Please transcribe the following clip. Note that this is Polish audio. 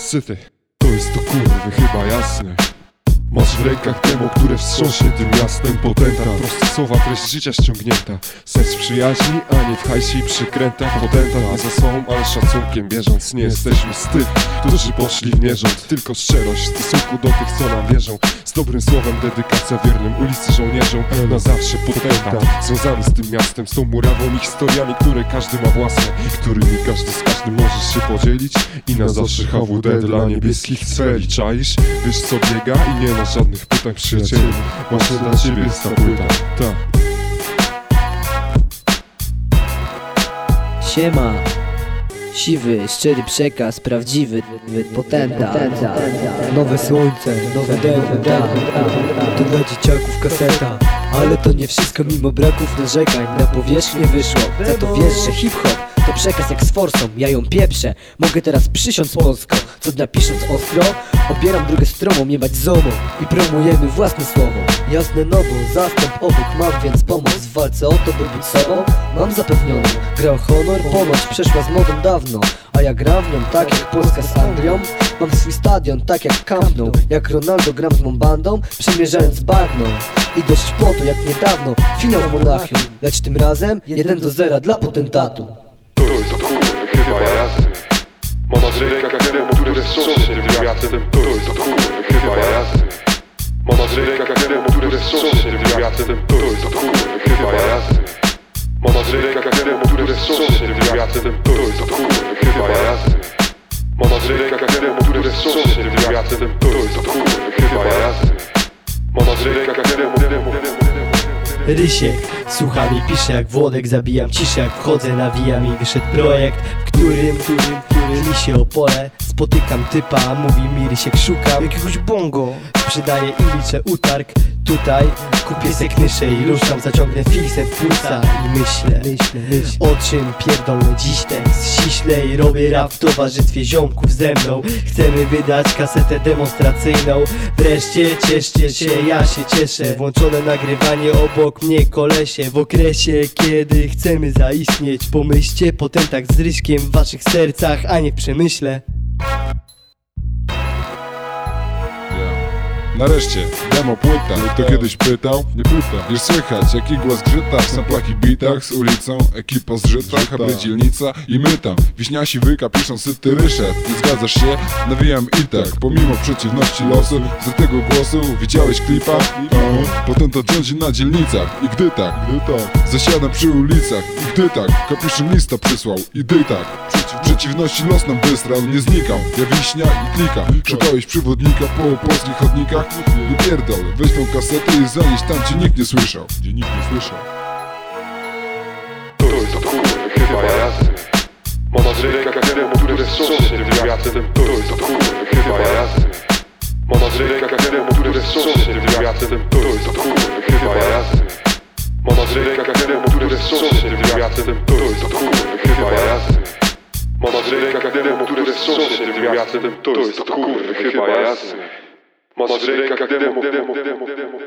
syty. To jest to kurwy chyba jasne Masz w rękach demo, które wstrząśnie tym miastem Potenta, proste słowa, treść życia ściągnięta. Sens przyjaźni, a nie w hajsie i przykrętach Potenta nie za sobą, ale szacunkiem bieżąc Nie jesteśmy z tych, którzy poszli w nierząd. Tylko szczerość w stosunku do tych, co nam wierzą. Z dobrym słowem dedykacja wiernym ulicy żołnierzom Na zawsze potenta, związany z tym miastem Z tą murawą i historiami, które każdy ma własne którymi każdy z każdym możesz się podzielić. I na zawsze HWD dla niebieskich celi Czaisz, wiesz co biega i nie ma żadnych pytań przyjacielu Właśnie dla ciebie jest ta płyta, ta Siema. Siwy, szczery przekaz, prawdziwy potenta Nowe słońce, nowe demo, To dla dzieciaków kaseta Ale to nie wszystko mimo braków narzekań. Na powierzchnię wyszło, za to wiesz, że hip-hop to przekaz jak z forsą, ja ją pieprzę Mogę teraz przysiąc polsko Co dnia pisząc ostro Obieram drogę stromą, jebać zomo I promujemy własne słowo. Jasne no bo zastęp obok mam więc pomoc W walce o to by być sobą. Mam zapewnioną Gra honor ponoć przeszła z modą dawno. A ja gram w nią tak jak Polska z Anglią. Mam swój stadion tak jak Camp Nou. Jak Ronaldo gram z mą bandą Przemierzając bagno. I dość po to jak niedawno Finał w Monachium. Lecz tym razem 1 do 0 dla potentatu tym miastem To kurwy chyba jasne Mama z ręka demo, które wstrząśnie tym To jest to kurwy chyba jasne Mama z ręka demo, które wstrząśnie tym To jest to kurwy chyba jasne Mama z ręka demo, które wstrząśnie tym To jest to kurwy chyba jasne Mama z ręka demo, Rysiek, słucham i jak Włodek Zabijam ciszę jak wchodzę, nawijam i wyszedł projekt W którym, którym, którym się opole Spotykam typa, mówi mi Rysiek szukam Jakiegoś bongo. Sprzedaję i liczę utarg. Tutaj kupię se knyszę i ruszam Zaciągnę filsem w płuca. I myślę, myślę, myślę O czym pierdolę dziś tekst ściśle I robię rap w towarzystwie ziomków ze mną. Chcemy wydać kasetę demonstracyjną. Wreszcie cieszcie się, ja się cieszę. Włączone nagrywanie obok mnie kolesie. W okresie, kiedy chcemy zaistnieć Pomyślcie potem tak z ryśkiem w waszych sercach A nie w przemyśle Nareszcie, demo płyta. Kto kiedyś pytał? Nie pyta Już słychać jak igła zgrzyta W samplach i bitach z ulicą Ekipa zżyta, habry dzielnica I my tam, wiśniasi wyka Piszą syty ryszard. Nie zgadzasz się? Nawijam i tak. Pomimo przeciwności losu Z tego głosu widziałeś klipa? O, potem to rządzi na dzielnicach. I gdy tak, gdy tak. Zasiadam przy ulicach. I gdy tak, kapiszonista przysłał. I gdy tak Przeciwności los nam wystrał, nie znikał. Ja wiśnia i klika Szukałeś przewodnika po polskich chodnikach? Nie pierdol, weź tą kasetę i zanieś tam, gdzie nikt nie słyszał. Gdzie nikt nie słyszał. To jest to kurwy chyba jasne Mama z ręka demo, które wstrząśnie tym miastem To jest to kurwy chyba jasne Mama z ręka demo, które wstrząśnie tym miastem To jest to kurwy chyba jasne Mama z ręka demo, które wstrząśnie tym miastem To jest to kurwy chyba jasne Mama z ręka demo, które wstrząśnie tym miastem. To jest kurwy chyba jasne. Mama z ręka demo, demo, demo, demo, demo